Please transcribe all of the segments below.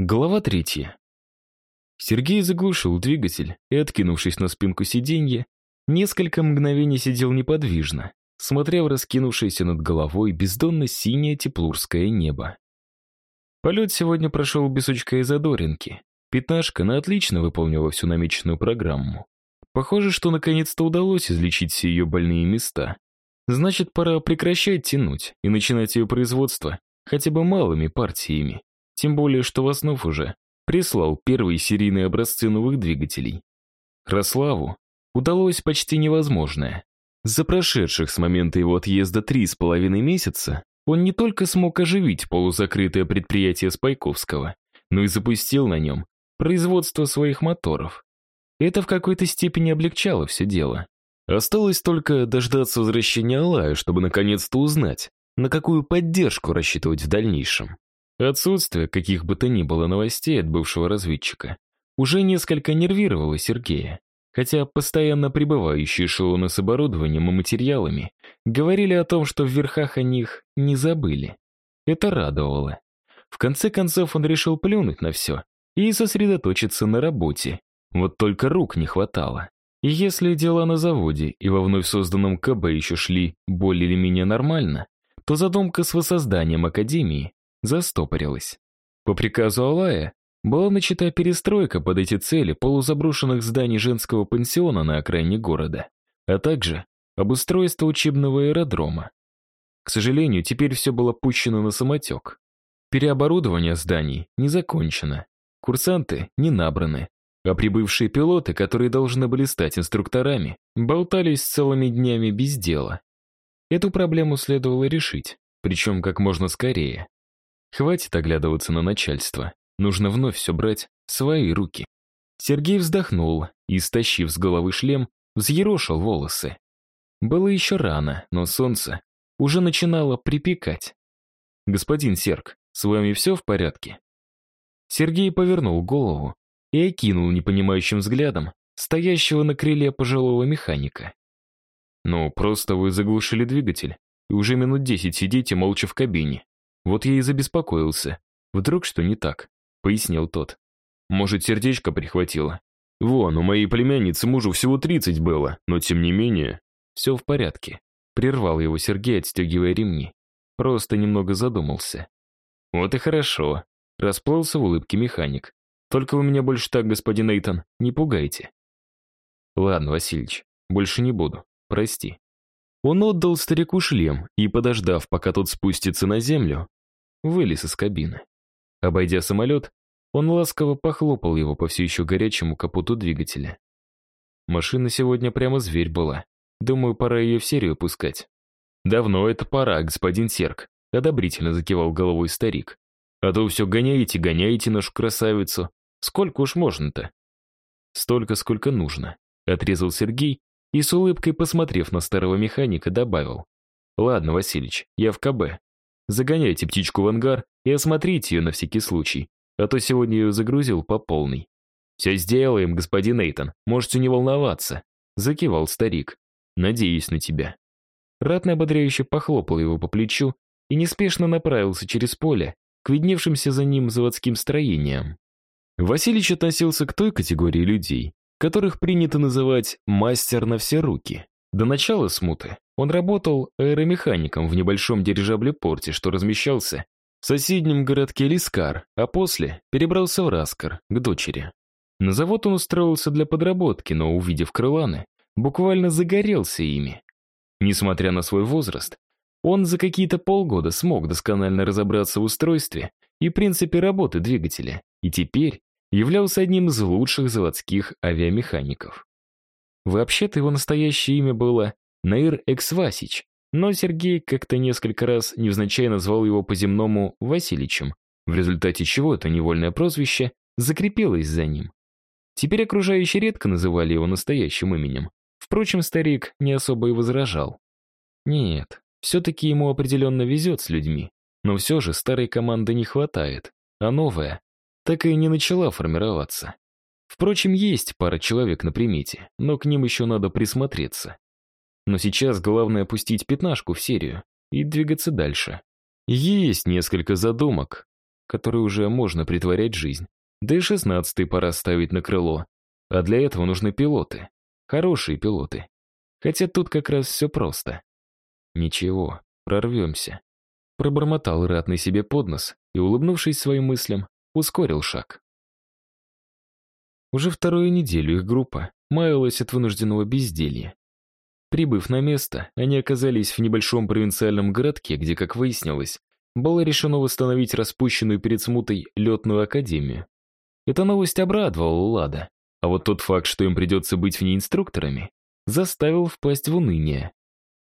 Глава третья. Сергей заглушил двигатель и, откинувшись на спинку сиденья, несколько мгновений сидел неподвижно, смотря в раскинувшееся над головой бездонно-синее теплурское небо. Полет сегодня прошел без сучка и задоринки. Пятнашка на отлично выполнила всю намеченную программу. Похоже, что наконец-то удалось излечить все ее больные места. Значит, пора прекращать тянуть и начинать ее производство хотя бы малыми партиями. Тем более, что Воснов уже прислал первые серийные образцы новых двигателей. Рославу удалось почти невозможное. За прошедших с момента его отъезда три с половиной месяца он не только смог оживить полузакрытое предприятие Спайковского, но и запустил на нем производство своих моторов. Это в какой-то степени облегчало все дело. Осталось только дождаться возвращения Алая, чтобы наконец-то узнать, на какую поддержку рассчитывать в дальнейшем. Отсутствие каких бы то ни было новостей от бывшего разведчика уже несколько нервировало Сергея, хотя постоянно прибывающие эшелоны с оборудованием и материалами говорили о том, что в верхах о них не забыли. Это радовало. В конце концов он решил плюнуть на все и сосредоточиться на работе. Вот только рук не хватало. И если дела на заводе и во вновь созданном КБ еще шли более или менее нормально, то задумка с воссозданием Академии застопорилась. По приказу Алая была начата перестройка под эти цели полузаброшенных зданий женского пансиона на окраине города, а также обустройство учебного аэродрома. К сожалению, теперь все было пущено на самотек. Переоборудование зданий не закончено, курсанты не набраны, а прибывшие пилоты, которые должны были стать инструкторами, болтались целыми днями без дела. Эту проблему следовало решить, причем как можно скорее. Хватит оглядываться на начальство. Нужно вновь все брать в свои руки. Сергей вздохнул и, стащив с головы шлем, взъерошил волосы. Было еще рано, но солнце уже начинало припекать. «Господин Серг, с вами все в порядке?» Сергей повернул голову и окинул непонимающим взглядом стоящего на крыле пожилого механика. «Ну, просто вы заглушили двигатель, и уже минут десять сидите молча в кабине. Вот я и забеспокоился. Вдруг что не так? Пояснил тот. Может, сердечко прихватило. Вон, у моей племянницы мужу всего 30 было, но тем не менее... Все в порядке. Прервал его Сергей, отстегивая ремни. Просто немного задумался. Вот и хорошо. Расплылся в улыбке механик. Только вы меня больше так, господин Эйтон, не пугайте. Ладно, Васильевич, больше не буду. Прости. Он отдал старику шлем и, подождав, пока тот спустится на землю, вылез из кабины. Обойдя самолет, он ласково похлопал его по все еще горячему капоту двигателя. Машина сегодня прямо зверь была. Думаю, пора ее в серию пускать. Давно это пора, господин Серк, одобрительно закивал головой старик. А то все гоняете, гоняете нашу красавицу. Сколько уж можно-то? Столько, сколько нужно, отрезал Сергей и с улыбкой, посмотрев на старого механика, добавил. Ладно, Василич, я в КБ. Загоняйте птичку в ангар и осмотрите ее на всякий случай, а то сегодня ее загрузил по полной. «Все сделаем, господин Эйтон, можете не волноваться», — закивал старик. «Надеюсь на тебя». Ратный ободряюще похлопал его по плечу и неспешно направился через поле к видневшимся за ним заводским строениям. Василич относился к той категории людей, которых принято называть «мастер на все руки». До начала смуты он работал аэромехаником в небольшом дирижабле-порте, что размещался в соседнем городке Лискар, а после перебрался в Раскар, к дочери. На завод он устроился для подработки, но, увидев крыланы, буквально загорелся ими. Несмотря на свой возраст, он за какие-то полгода смог досконально разобраться в устройстве и принципе работы двигателя, и теперь являлся одним из лучших заводских авиамехаников. Вообще-то его настоящее имя было Наир Эксвасич, но Сергей как-то несколько раз невзначай назвал его по-земному Василичем, в результате чего это невольное прозвище закрепилось за ним. Теперь окружающие редко называли его настоящим именем. Впрочем, старик не особо и возражал. Нет, все-таки ему определенно везет с людьми, но все же старой команды не хватает, а новая так и не начала формироваться. Впрочем, есть пара человек на примете, но к ним еще надо присмотреться. Но сейчас главное пустить пятнашку в серию и двигаться дальше. Есть несколько задумок, который уже можно притворять жизнь. Да и шестнадцатый пора ставить на крыло. А для этого нужны пилоты. Хорошие пилоты. Хотя тут как раз все просто. Ничего, прорвемся. Пробормотал ратный себе под нос и, улыбнувшись своим мыслям, ускорил шаг. Уже вторую неделю их группа маялась от вынужденного безделья. Прибыв на место, они оказались в небольшом провинциальном городке, где, как выяснилось, было решено восстановить распущенную перед смутой летную академию. Эта новость обрадовала Лада, а вот тот факт, что им придется быть в ней инструкторами, заставил впасть в уныние.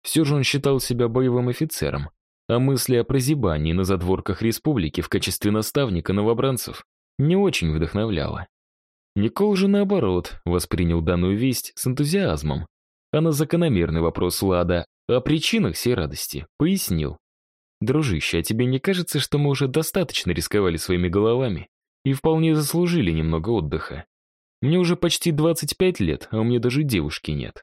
Все же он считал себя боевым офицером, а мысли о прозябании на задворках республики в качестве наставника новобранцев не очень вдохновляло. Никол же, наоборот, воспринял данную весть с энтузиазмом, а на закономерный вопрос Лада о причинах всей радости пояснил. «Дружище, а тебе не кажется, что мы уже достаточно рисковали своими головами и вполне заслужили немного отдыха? Мне уже почти 25 лет, а у меня даже девушки нет.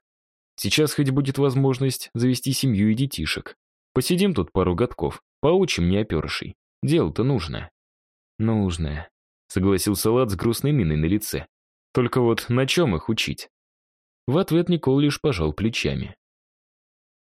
Сейчас хоть будет возможность завести семью и детишек. Посидим тут пару годков, поучим неоперышей. Дело-то нужное». «Нужное», — согласился Лад с грустной миной на лице. «Только вот на чем их учить?» В ответ Никол лишь пожал плечами.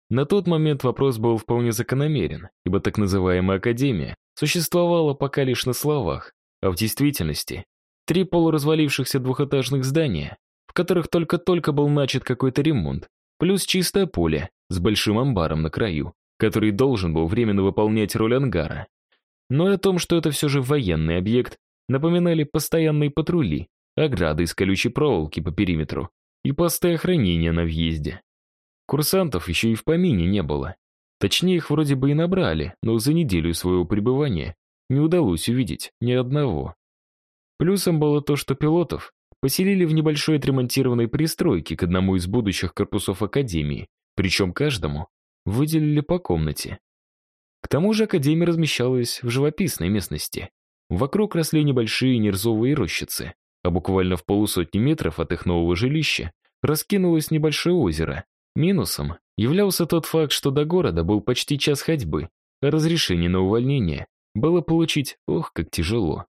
На тот момент вопрос был вполне закономерен, ибо так называемая академия существовала пока лишь на словах, а в действительности три полуразвалившихся двухэтажных здания, в которых только-только был начат какой-то ремонт, плюс чистое поле с большим амбаром на краю, который должен был временно выполнять роль ангара. Но и о том, что это все же военный объект, напоминали постоянные патрули, ограды из колючей проволоки по периметру и посты охранения на въезде. Курсантов еще и в помине не было. Точнее, их вроде бы и набрали, но за неделю своего пребывания не удалось увидеть ни одного. Плюсом было то, что пилотов поселили в небольшой отремонтированной пристройке к одному из будущих корпусов Академии, причем каждому выделили по комнате. К тому же Академия размещалась в живописной местности. Вокруг росли небольшие нерзовые рощицы, а буквально в полусотни метров от их нового жилища раскинулось небольшое озеро. Минусом являлся тот факт, что до города был почти час ходьбы, а разрешение на увольнение было получить, ох, как тяжело.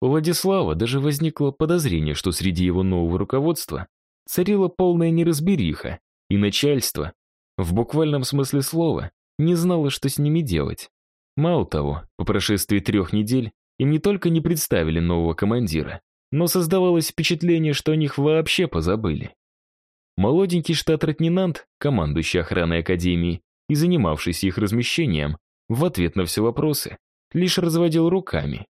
У Владислава даже возникло подозрение, что среди его нового руководства царила полная неразбериха, и начальство, в буквальном смысле слова, не знало, что с ними делать. Мало того, по прошествии трех недель им не только не представили нового командира, но создавалось впечатление, что о них вообще позабыли. Молоденький штат-лейтенант, командующий охраной Академии и занимавшийся их размещением, в ответ на все вопросы, лишь разводил руками.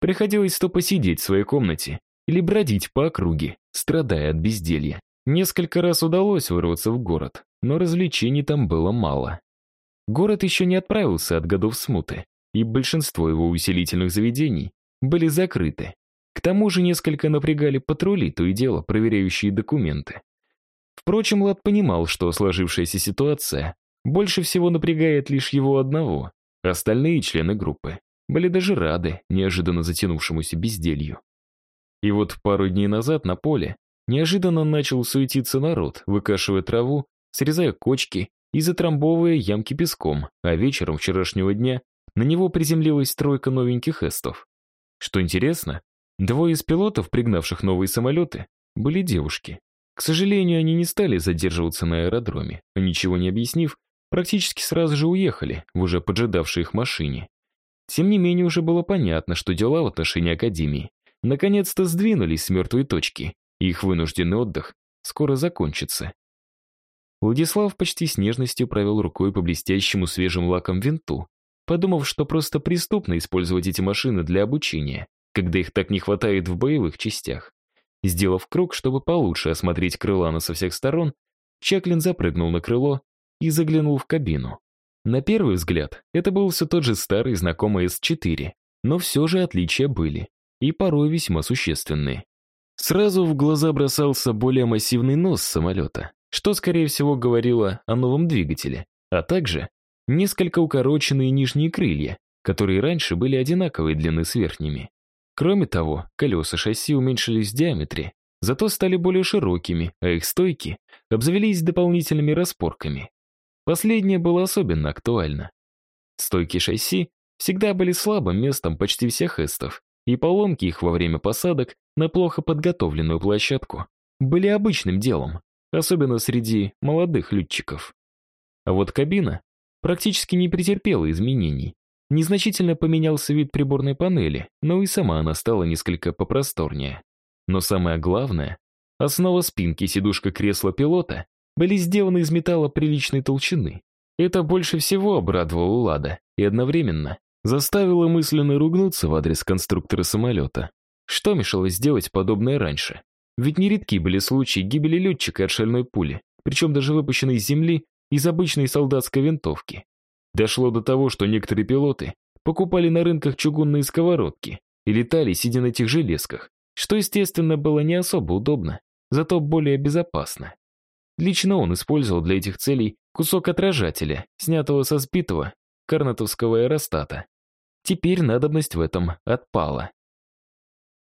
Приходилось то посидеть в своей комнате или бродить по округе, страдая от безделья. Несколько раз удалось вырваться в город, но развлечений там было мало. Город еще не отправился от годов смуты, и большинство его усилительных заведений были закрыты. К тому же несколько напрягали патрули, то и дело, проверяющие документы. Впрочем, Лад понимал, что сложившаяся ситуация больше всего напрягает лишь его одного. Остальные члены группы были даже рады неожиданно затянувшемуся безделью. И вот пару дней назад на поле неожиданно начал суетиться народ, выкашивая траву, срезая кочки и затрамбовывая ямки песком, а вечером вчерашнего дня на него приземлилась тройка новеньких эстов. Что интересно, Двое из пилотов, пригнавших новые самолеты, были девушки. К сожалению, они не стали задерживаться на аэродроме, а ничего не объяснив, практически сразу же уехали в уже поджидавшей их машине. Тем не менее, уже было понятно, что дела в отношении Академии наконец-то сдвинулись с мертвой точки, и их вынужденный отдых скоро закончится. Владислав почти с нежностью провел рукой по блестящему свежим лаком винту, подумав, что просто преступно использовать эти машины для обучения когда их так не хватает в боевых частях. Сделав круг, чтобы получше осмотреть крылана со всех сторон, Чаклин запрыгнул на крыло и заглянул в кабину. На первый взгляд, это был все тот же старый знакомый С-4, но все же отличия были, и порой весьма существенные. Сразу в глаза бросался более массивный нос самолета, что, скорее всего, говорило о новом двигателе, а также несколько укороченные нижние крылья, которые раньше были одинаковой длины с верхними. Кроме того, колеса шасси уменьшились в диаметре, зато стали более широкими, а их стойки обзавелись дополнительными распорками. Последнее было особенно актуально. Стойки шасси всегда были слабым местом почти всех эстов, и поломки их во время посадок на плохо подготовленную площадку были обычным делом, особенно среди молодых летчиков. А вот кабина практически не претерпела изменений. Незначительно поменялся вид приборной панели, но и сама она стала несколько попросторнее. Но самое главное, основа спинки и сидушка кресла пилота были сделаны из металла приличной толщины. Это больше всего обрадовало Лада и одновременно заставило мысленно ругнуться в адрес конструктора самолета. Что мешало сделать подобное раньше? Ведь нередки были случаи гибели летчика от шальной пули, причем даже выпущенной с земли из обычной солдатской винтовки. Дошло до того, что некоторые пилоты покупали на рынках чугунные сковородки и летали, сидя на этих железках, что, естественно, было не особо удобно, зато более безопасно. Лично он использовал для этих целей кусок отражателя, снятого со сбитого карнатовского аэростата. Теперь надобность в этом отпала.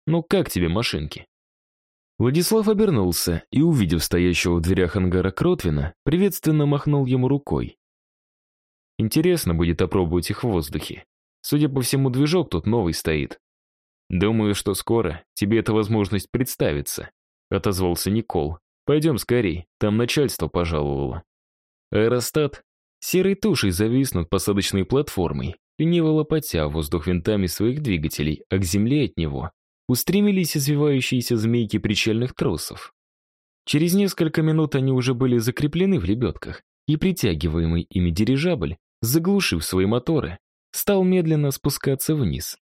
«Ну как тебе машинки?» Владислав обернулся и, увидев стоящего в дверях ангара Кротвина, приветственно махнул ему рукой. Интересно будет опробовать их в воздухе. Судя по всему, движок тут новый стоит. Думаю, что скоро тебе эта возможность представится, отозвался Никол. Пойдем скорей, там начальство пожаловало. Аэростат серой тушей завис над посадочной платформой, лениво лопатя воздух винтами своих двигателей, а к земле от него устремились извивающиеся змейки причальных тросов. Через несколько минут они уже были закреплены в лебедках, и притягиваемый ими дирижабль, заглушив свои моторы, стал медленно спускаться вниз.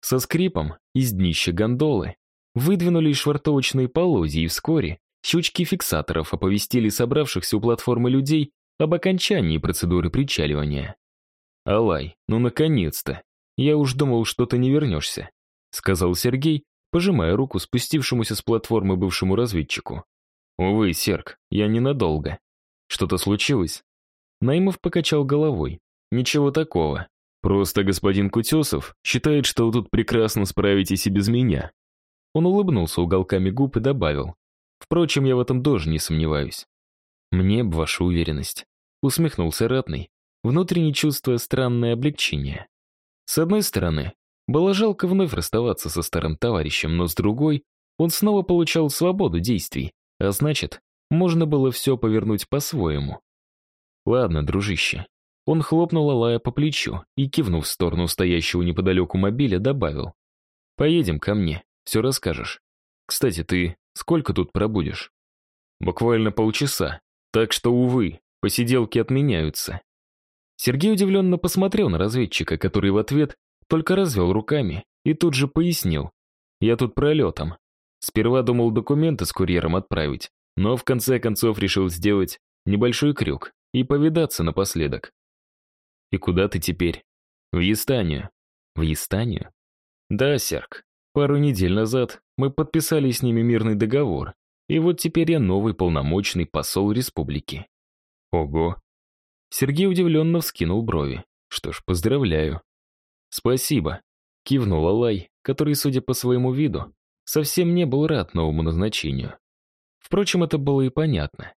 Со скрипом из днища гондолы выдвинулись швартовочные полозья, и вскоре щучки фиксаторов оповестили собравшихся у платформы людей об окончании процедуры причаливания. «Алай, ну наконец-то! Я уж думал, что ты не вернешься», сказал Сергей, пожимая руку спустившемуся с платформы бывшему разведчику. «Увы, Серг, я ненадолго. Что-то случилось?» Наймов покачал головой. «Ничего такого. Просто господин Кутесов считает, что вы тут прекрасно справитесь и без меня». Он улыбнулся уголками губ и добавил. «Впрочем, я в этом тоже не сомневаюсь». «Мне б ваша уверенность», — усмехнулся Ратный, внутренне чувствуя странное облегчение. С одной стороны, было жалко вновь расставаться со старым товарищем, но с другой, он снова получал свободу действий, а значит, можно было все повернуть по-своему. Ладно, дружище. Он хлопнул Алая по плечу и, кивнув в сторону стоящего неподалеку мобиля, добавил. «Поедем ко мне, все расскажешь. Кстати, ты сколько тут пробудешь?» «Буквально полчаса, так что, увы, посиделки отменяются». Сергей удивленно посмотрел на разведчика, который в ответ только развел руками и тут же пояснил. «Я тут пролетом. Сперва думал документы с курьером отправить, но в конце концов решил сделать небольшой крюк и повидаться напоследок». «И куда ты теперь?» «В Естанию». «В Естанию?» «Да, Серк. Пару недель назад мы подписали с ними мирный договор, и вот теперь я новый полномочный посол республики». «Ого!» Сергей удивленно вскинул брови. «Что ж, поздравляю. «Спасибо», — кивнул Алай, который, судя по своему виду, совсем не был рад новому назначению. Впрочем, это было и понятно.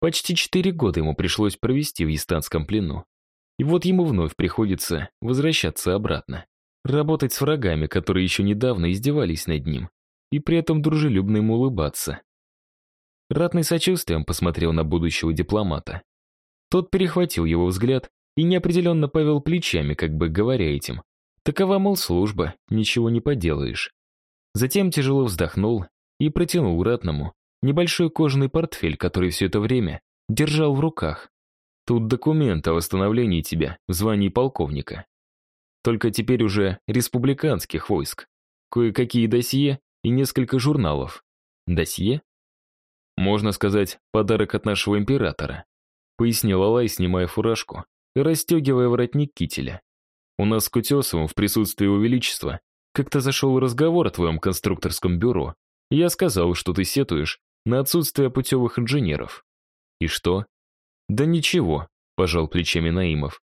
Почти четыре года ему пришлось провести в ястанском плену. И вот ему вновь приходится возвращаться обратно. Работать с врагами, которые еще недавно издевались над ним, и при этом дружелюбно ему улыбаться. Ратный сочувствием посмотрел на будущего дипломата. Тот перехватил его взгляд и неопределенно повел плечами, как бы говоря этим. Такова, мол, служба, ничего не поделаешь. Затем тяжело вздохнул и протянул ратному небольшой кожаный портфель, который все это время держал в руках. Тут документ о восстановлении тебя в звании полковника. Только теперь уже республиканских войск. Кое-какие досье и несколько журналов. Досье? Можно сказать, подарок от нашего императора. Пояснил Алай, снимая фуражку и расстегивая воротник кителя. У нас с Кутесовым в присутствии его как-то зашел разговор о твоем конструкторском бюро. Я сказал, что ты сетуешь на отсутствие путевых инженеров. И что? Да ничего, пожал плечами Наимов.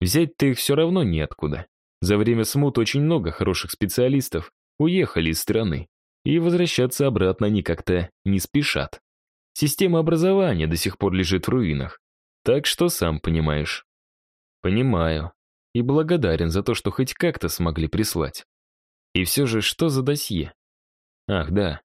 Взять ты их все равно неоткуда. За время смут очень много хороших специалистов уехали из страны, и возвращаться обратно они как-то не спешат. Система образования до сих пор лежит в руинах. Так что сам понимаешь. Понимаю, и благодарен за то, что хоть как-то смогли прислать. И все же, что за досье? Ах, да.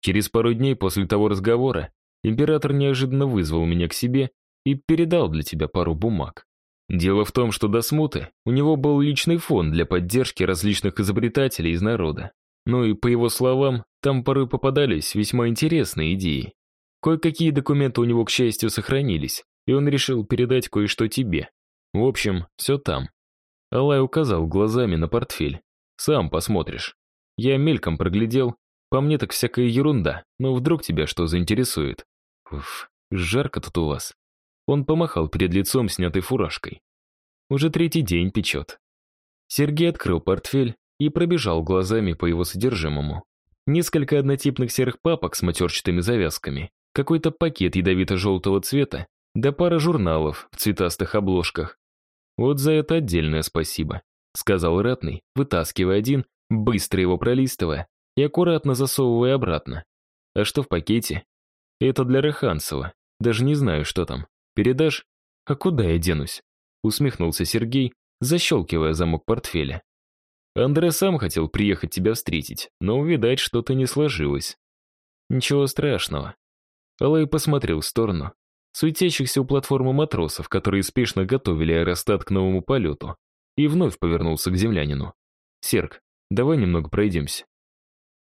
Через пару дней после того разговора император неожиданно вызвал меня к себе и передал для тебя пару бумаг. Дело в том, что до смуты у него был личный фонд для поддержки различных изобретателей из народа. Ну и, по его словам, там порой попадались весьма интересные идеи. Кое-какие документы у него, к счастью, сохранились, и он решил передать кое-что тебе. В общем, все там. Алай указал глазами на портфель. Сам посмотришь. Я мельком проглядел. По мне так всякая ерунда, но вдруг тебя что заинтересует. Уф, жарко тут у вас. Он помахал перед лицом снятой фуражкой. Уже третий день печет. Сергей открыл портфель и пробежал глазами по его содержимому. Несколько однотипных серых папок с матерчатыми завязками, какой-то пакет ядовито-желтого цвета, да пара журналов в цветастых обложках. Вот за это отдельное спасибо, сказал Ратный, вытаскивая один, быстро его пролистывая и аккуратно засовывая обратно. А что в пакете? Это для Раханцева. Даже не знаю, что там. Передашь? А куда я денусь? Усмехнулся Сергей, защелкивая замок портфеля. Андре сам хотел приехать тебя встретить, но, увидать, что-то не сложилось. Ничего страшного. Алай посмотрел в сторону суетящихся у платформы матросов, которые спешно готовили аэростат к новому полету, и вновь повернулся к землянину. «Серк, давай немного пройдемся».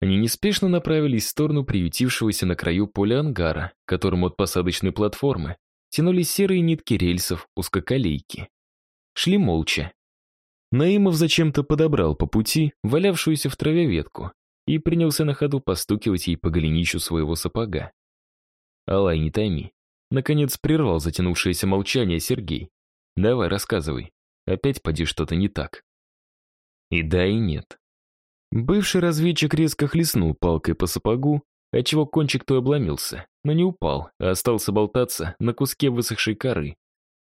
Они неспешно направились в сторону приютившегося на краю поля ангара, которому от посадочной платформы тянулись серые нитки рельсов узкоколейки. Шли молча. Наимов зачем-то подобрал по пути валявшуюся в траве ветку и принялся на ходу постукивать ей по голенищу своего сапога. «Алай, не тайми». Наконец прервал затянувшееся молчание Сергей. «Давай, рассказывай. Опять поди что-то не так». И да, и нет. Бывший разведчик резко хлестнул палкой по сапогу, отчего кончик то обломился, но не упал, а остался болтаться на куске высохшей коры.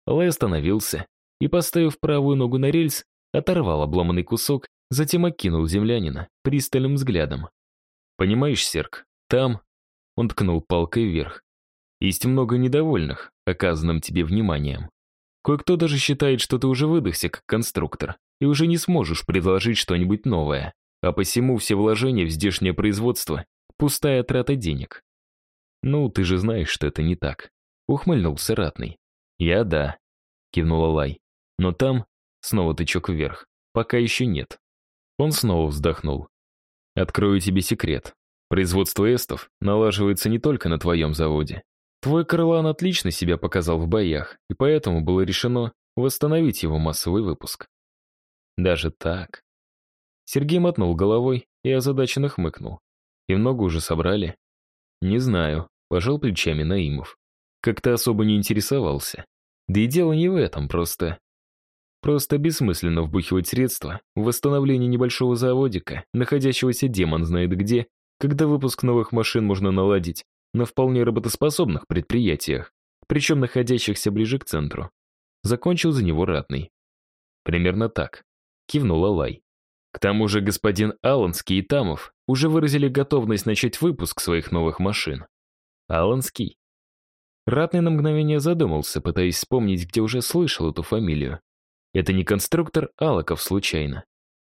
Алай остановился и, поставив правую ногу на рельс, оторвал обломанный кусок, затем окинул землянина пристальным взглядом. «Понимаешь, Серк, там...» Он ткнул палкой вверх. «Есть много недовольных оказанным тебе вниманием. Кое-кто даже считает, что ты уже выдохся как конструктор и уже не сможешь предложить что-нибудь новое, а посему все вложения в здешнее производство — пустая трата денег. Ну, ты же знаешь, что это не так. Ухмыльнулся ратный. Я да, кивнула Лай. Но там, снова тычок вверх, пока еще нет. Он снова вздохнул. Открою тебе секрет. Производство эстов налаживается не только на твоем заводе. Твой крылан отлично себя показал в боях, и поэтому было решено восстановить его массовый выпуск. Даже так. Сергей мотнул головой и озадаченно хмыкнул. И много уже собрали? Не знаю, пожал плечами Наимов. Как-то особо не интересовался. Да и дело не в этом, просто... Просто бессмысленно вбухивать средства в восстановление небольшого заводика, находящегося демон знает где, когда выпуск новых машин можно наладить на вполне работоспособных предприятиях, причем находящихся ближе к центру. Закончил за него ратный. Примерно так. Кивнула Лай. К тому же господин Аланский и Тамов уже выразили готовность начать выпуск своих новых машин. Аланский. Ратный на мгновение задумался, пытаясь вспомнить, где уже слышал эту фамилию. Это не конструктор Алаков случайно.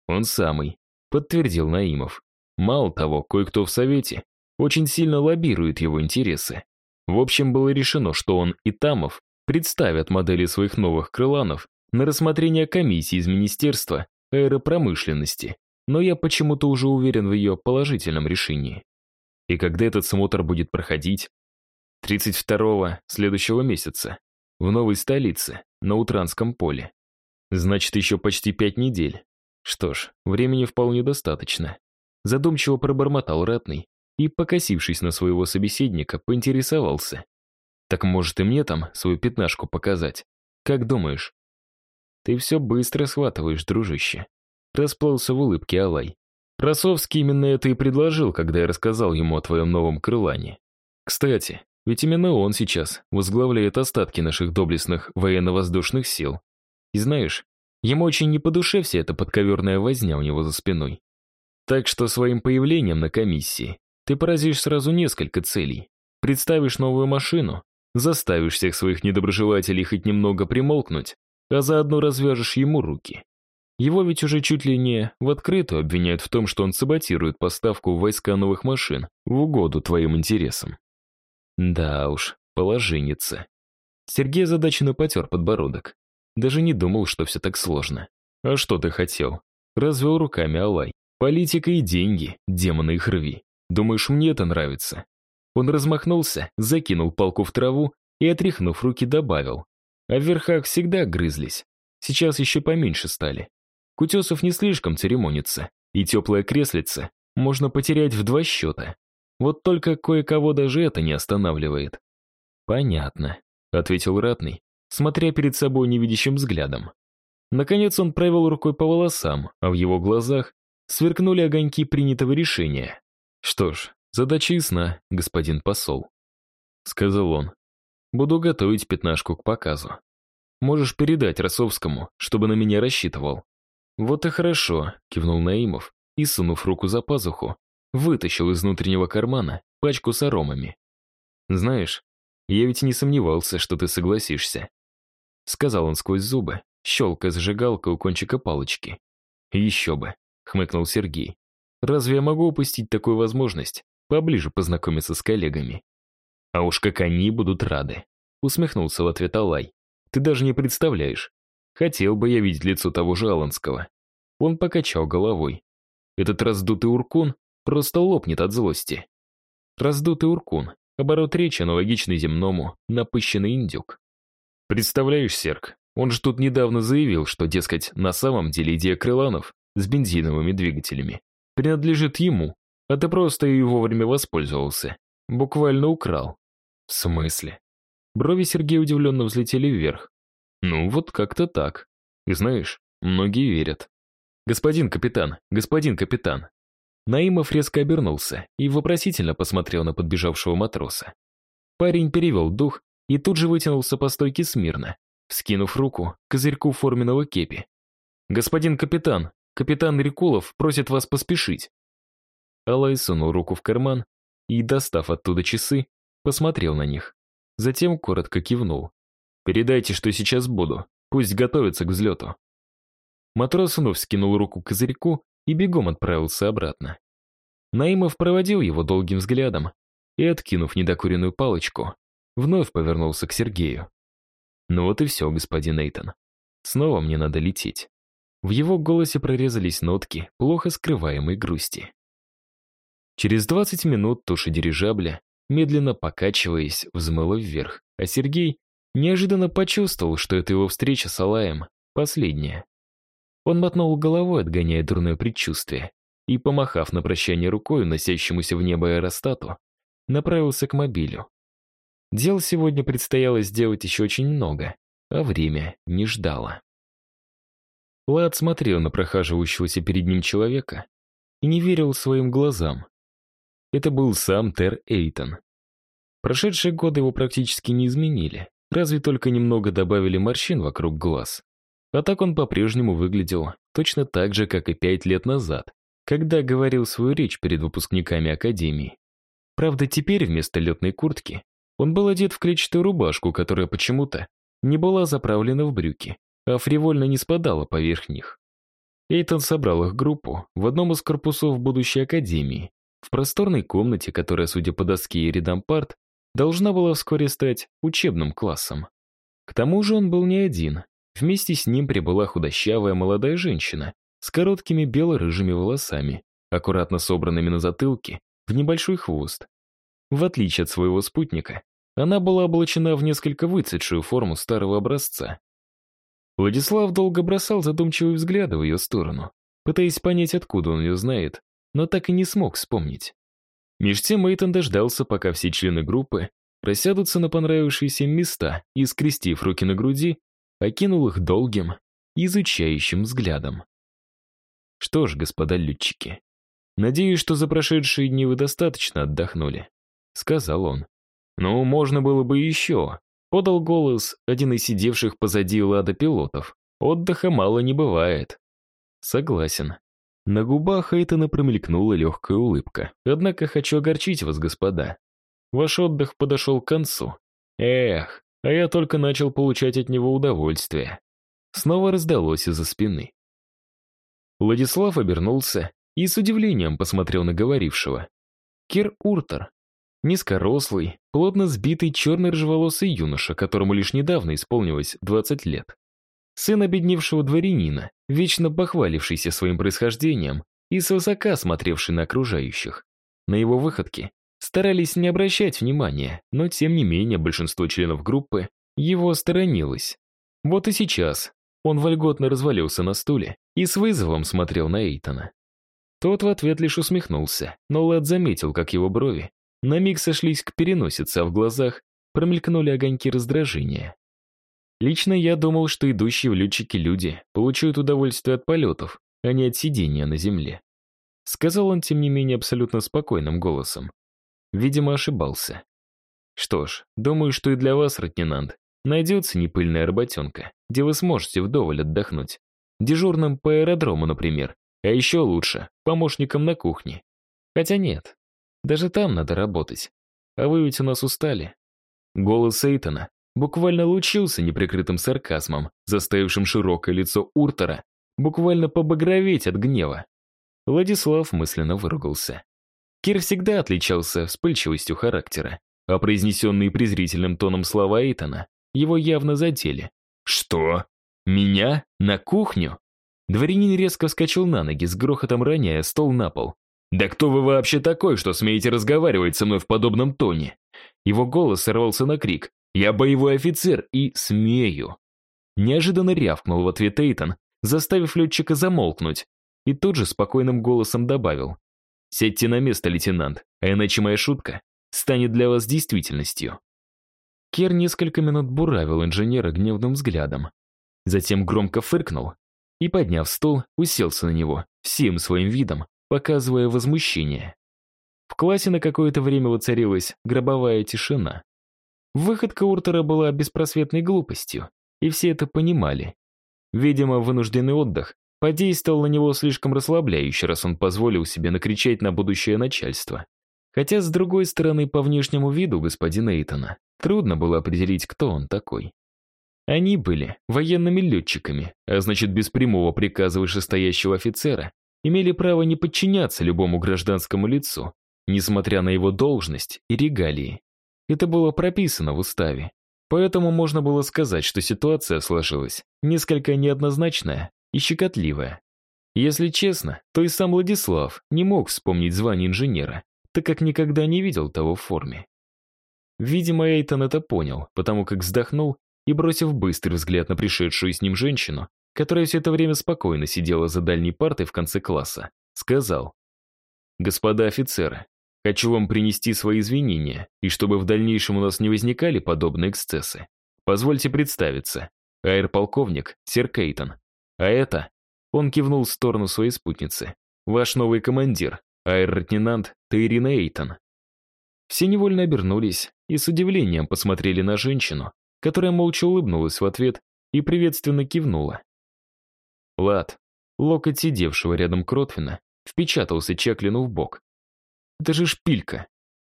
Он самый, подтвердил Наимов. Мало того, кое-кто в Совете очень сильно лоббирует его интересы. В общем, было решено, что он и Тамов представят модели своих новых крыланов на рассмотрение комиссии из Министерства аэропромышленности, но я почему-то уже уверен в ее положительном решении. И когда этот смотр будет проходить? 32-го следующего месяца, в новой столице, на Утранском поле. Значит, еще почти пять недель. Что ж, времени вполне достаточно. Задумчиво пробормотал ратный и, покосившись на своего собеседника, поинтересовался. Так может и мне там свою пятнашку показать? Как думаешь? Ты все быстро схватываешь, дружище. Расплылся в улыбке Алай. Красовский именно это и предложил, когда я рассказал ему о твоем новом крылане. Кстати, ведь именно он сейчас возглавляет остатки наших доблестных военно-воздушных сил. И знаешь, ему очень не по душе вся эта подковерная возня у него за спиной. Так что своим появлением на комиссии ты поразишь сразу несколько целей. Представишь новую машину, заставишь всех своих недоброжелателей хоть немного примолкнуть, а заодно развяжешь ему руки. Его ведь уже чуть ли не в открытую обвиняют в том, что он саботирует поставку в войска новых машин в угоду твоим интересам. Да уж, положенница. Сергей озадаченно потер подбородок. Даже не думал, что все так сложно. А что ты хотел? Развел руками Алай. Политика и деньги, демоны их рви. Думаешь, мне это нравится? Он размахнулся, закинул палку в траву и, отряхнув руки, добавил. А в верхах всегда грызлись. Сейчас еще поменьше стали. Кутесов не слишком церемонится, и теплое креслице можно потерять в два счета. Вот только кое-кого даже это не останавливает. «Понятно», — ответил Ратный, смотря перед собой невидящим взглядом. Наконец он провел рукой по волосам, а в его глазах сверкнули огоньки принятого решения. «Что ж, задача ясна, господин посол», — сказал он. «Буду готовить пятнашку к показу. Можешь передать Росовскому, чтобы на меня рассчитывал». «Вот и хорошо», — кивнул Наимов и, сунув руку за пазуху, вытащил из внутреннего кармана пачку с аромами. «Знаешь, я ведь не сомневался, что ты согласишься», — сказал он сквозь зубы, щелкая зажигалкой у кончика палочки. «Еще бы», — хмыкнул Сергей. «Разве я могу упустить такую возможность поближе познакомиться с коллегами?» «А уж как они будут рады», — усмехнулся в ответ Алай. «Ты даже не представляешь, Хотел бы я видеть лицо того же Аланского. Он покачал головой. Этот раздутый уркун просто лопнет от злости. Раздутый уркун. Оборот речи аналогичный земному, напыщенный индюк. Представляешь, Серк, он же тут недавно заявил, что, дескать, на самом деле идея крыланов с бензиновыми двигателями принадлежит ему, а ты просто и вовремя воспользовался. Буквально украл. В смысле? Брови Сергея удивленно взлетели вверх. Ну, вот как-то так. И знаешь, многие верят. Господин капитан, господин капитан. Наимов резко обернулся и вопросительно посмотрел на подбежавшего матроса. Парень перевел дух и тут же вытянулся по стойке смирно, вскинув руку к козырьку форменного кепи. «Господин капитан, капитан Рикулов просит вас поспешить». Алай сунул руку в карман и, достав оттуда часы, посмотрел на них. Затем коротко кивнул. Передайте, что сейчас буду. Пусть готовится к взлету». Матрос вновь скинул руку к козырьку и бегом отправился обратно. Наимов проводил его долгим взглядом и, откинув недокуренную палочку, вновь повернулся к Сергею. «Ну вот и все, господин Эйтон. Снова мне надо лететь». В его голосе прорезались нотки плохо скрываемой грусти. Через 20 минут туша дирижабля, медленно покачиваясь, взмыла вверх, а Сергей Неожиданно почувствовал, что это его встреча с Алаем последняя. Он мотнул головой, отгоняя дурное предчувствие, и, помахав на прощание рукой носящемуся в небо аэростату, направился к мобилю. Дел сегодня предстояло сделать еще очень много, а время не ждало. Лад смотрел на прохаживающегося перед ним человека и не верил своим глазам. Это был сам Тер Эйтон. Прошедшие годы его практически не изменили. Разве только немного добавили морщин вокруг глаз. А так он по-прежнему выглядел точно так же, как и пять лет назад, когда говорил свою речь перед выпускниками академии. Правда, теперь вместо летной куртки он был одет в клетчатую рубашку, которая почему-то не была заправлена в брюки, а фривольно не спадала поверх них. Эйтон собрал их группу в одном из корпусов будущей академии, в просторной комнате, которая, судя по доске и рядам парт, должна была вскоре стать учебным классом. К тому же он был не один. Вместе с ним прибыла худощавая молодая женщина с короткими бело-рыжими волосами, аккуратно собранными на затылке, в небольшой хвост. В отличие от своего спутника, она была облачена в несколько выцветшую форму старого образца. Владислав долго бросал задумчивые взгляды в ее сторону, пытаясь понять, откуда он ее знает, но так и не смог вспомнить. Меж тем Мейтон дождался, пока все члены группы рассядутся на понравившиеся места и, скрестив руки на груди, окинул их долгим, изучающим взглядом. Что ж, господа летчики, надеюсь, что за прошедшие дни вы достаточно отдохнули, сказал он. Ну, можно было бы еще, подал голос один из сидевших позади лада пилотов. Отдыха мало не бывает. Согласен, на губах Эйтона промелькнула легкая улыбка. «Однако хочу огорчить вас, господа. Ваш отдых подошел к концу. Эх, а я только начал получать от него удовольствие. снова раздалось из-за спины. Владислав обернулся и с удивлением посмотрел на говорившего. Кир Уртер. Низкорослый, плотно сбитый черный рыжеволосый юноша, которому лишь недавно исполнилось 20 лет. Сын обедневшего дворянина, вечно похвалившийся своим происхождением и свысока смотревший на окружающих. На его выходки старались не обращать внимания, но тем не менее большинство членов группы его сторонилось. Вот и сейчас он вольготно развалился на стуле и с вызовом смотрел на Эйтона. Тот в ответ лишь усмехнулся, но Лад заметил, как его брови на миг сошлись к переносице, а в глазах промелькнули огоньки раздражения. Лично я думал, что идущие в летчики люди получают удовольствие от полетов, а не от сидения на земле. Сказал он, тем не менее, абсолютно спокойным голосом. Видимо, ошибался. Что ж, думаю, что и для вас, лейтенант, найдется непыльная работенка, где вы сможете вдоволь отдохнуть. Дежурным по аэродрому, например. А еще лучше, помощником на кухне. Хотя нет, даже там надо работать. А вы ведь у нас устали. Голос Эйтона буквально лучился неприкрытым сарказмом, заставившим широкое лицо Уртера буквально побагроветь от гнева. Владислав мысленно выругался. Кир всегда отличался вспыльчивостью характера, а произнесенные презрительным тоном слова Эйтона его явно задели. «Что? Меня? На кухню?» Дворянин резко вскочил на ноги, с грохотом роняя стол на пол. «Да кто вы вообще такой, что смеете разговаривать со мной в подобном тоне?» Его голос сорвался на крик. «Я боевой офицер и смею!» Неожиданно рявкнул в ответ Эйтон, заставив летчика замолкнуть, и тут же спокойным голосом добавил. «Сядьте на место, лейтенант, а иначе моя шутка станет для вас действительностью». Кер несколько минут буравил инженера гневным взглядом. Затем громко фыркнул и, подняв стол, уселся на него, всем своим видом, показывая возмущение. В классе на какое-то время воцарилась гробовая тишина. Выходка Уртера была беспросветной глупостью, и все это понимали. Видимо, вынужденный отдых подействовал на него слишком расслабляюще, раз он позволил себе накричать на будущее начальство. Хотя, с другой стороны, по внешнему виду господина Эйтона трудно было определить, кто он такой. Они были военными летчиками, а значит, без прямого приказа вышестоящего офицера имели право не подчиняться любому гражданскому лицу, несмотря на его должность и регалии. Это было прописано в уставе. Поэтому можно было сказать, что ситуация сложилась несколько неоднозначная и щекотливая. Если честно, то и сам Владислав не мог вспомнить звание инженера, так как никогда не видел того в форме. Видимо, Эйтон это понял, потому как вздохнул и, бросив быстрый взгляд на пришедшую с ним женщину, которая все это время спокойно сидела за дальней партой в конце класса, сказал, «Господа офицеры, хочу вам принести свои извинения, и чтобы в дальнейшем у нас не возникали подобные эксцессы, позвольте представиться, аэр-полковник Сер Кейтон, а это...» Он кивнул в сторону своей спутницы. «Ваш новый командир, аэр-лейтенант Тейрина Эйтон». Все невольно обернулись и с удивлением посмотрели на женщину, которая молча улыбнулась в ответ и приветственно кивнула. Лад, локоть сидевшего рядом Кротвина, впечатался Чаклину в бок. Это же шпилька.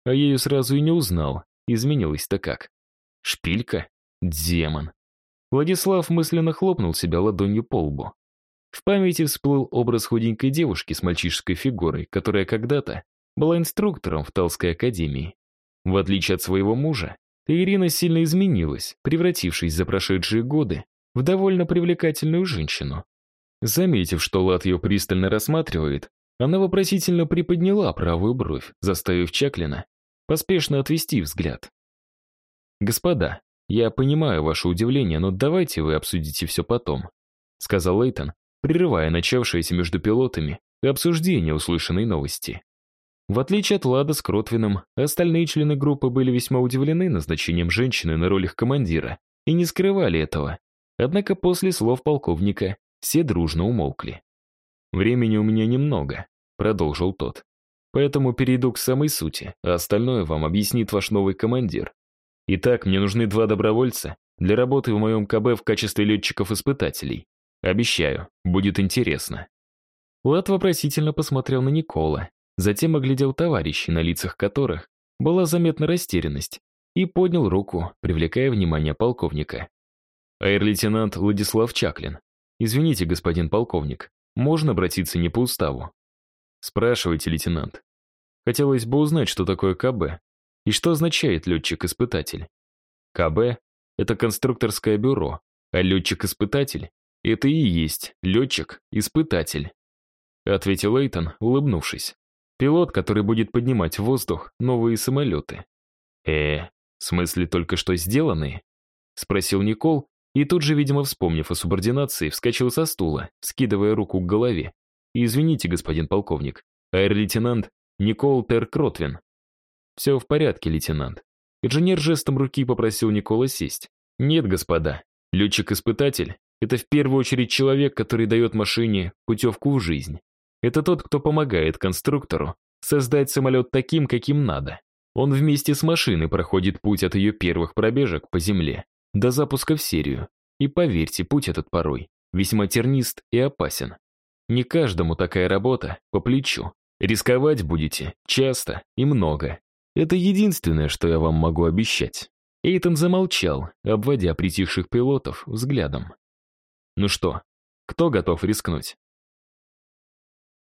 А я ее сразу и не узнал. Изменилась-то как. Шпилька? Демон. Владислав мысленно хлопнул себя ладонью по лбу. В памяти всплыл образ худенькой девушки с мальчишеской фигурой, которая когда-то была инструктором в Талской академии. В отличие от своего мужа, Ирина сильно изменилась, превратившись за прошедшие годы в довольно привлекательную женщину. Заметив, что Лат ее пристально рассматривает, она вопросительно приподняла правую бровь, заставив Чаклина поспешно отвести взгляд. «Господа, я понимаю ваше удивление, но давайте вы обсудите все потом», сказал Лейтон, прерывая начавшееся между пилотами обсуждение услышанной новости. В отличие от Лада с Кротвином, остальные члены группы были весьма удивлены назначением женщины на роль их командира и не скрывали этого. Однако после слов полковника все дружно умолкли. «Времени у меня немного», — продолжил тот. «Поэтому перейду к самой сути, а остальное вам объяснит ваш новый командир. Итак, мне нужны два добровольца для работы в моем КБ в качестве летчиков-испытателей. Обещаю, будет интересно». Лад вопросительно посмотрел на Никола, Затем оглядел товарищей, на лицах которых была заметна растерянность, и поднял руку, привлекая внимание полковника. Аэр-лейтенант Владислав Чаклин. Извините, господин полковник, можно обратиться не по уставу? Спрашивайте, лейтенант. Хотелось бы узнать, что такое КБ и что означает летчик-испытатель. КБ — это конструкторское бюро, а летчик-испытатель — это и есть летчик-испытатель. Ответил Эйтон, улыбнувшись. Пилот, который будет поднимать в воздух новые самолеты. Э, в смысле только что сделанные? Спросил Никол, и тут же, видимо, вспомнив о субординации, вскочил со стула, скидывая руку к голове. «Извините, господин полковник, аэр-лейтенант Никол Тер Кротвин». «Все в порядке, лейтенант». Инженер жестом руки попросил Никола сесть. «Нет, господа, летчик-испытатель — это в первую очередь человек, который дает машине путевку в жизнь. Это тот, кто помогает конструктору создать самолет таким, каким надо. Он вместе с машиной проходит путь от ее первых пробежек по земле до запуска в серию. И поверьте, путь этот порой весьма тернист и опасен. Не каждому такая работа по плечу. Рисковать будете часто и много. Это единственное, что я вам могу обещать. Эйтон замолчал, обводя притихших пилотов взглядом. Ну что, кто готов рискнуть?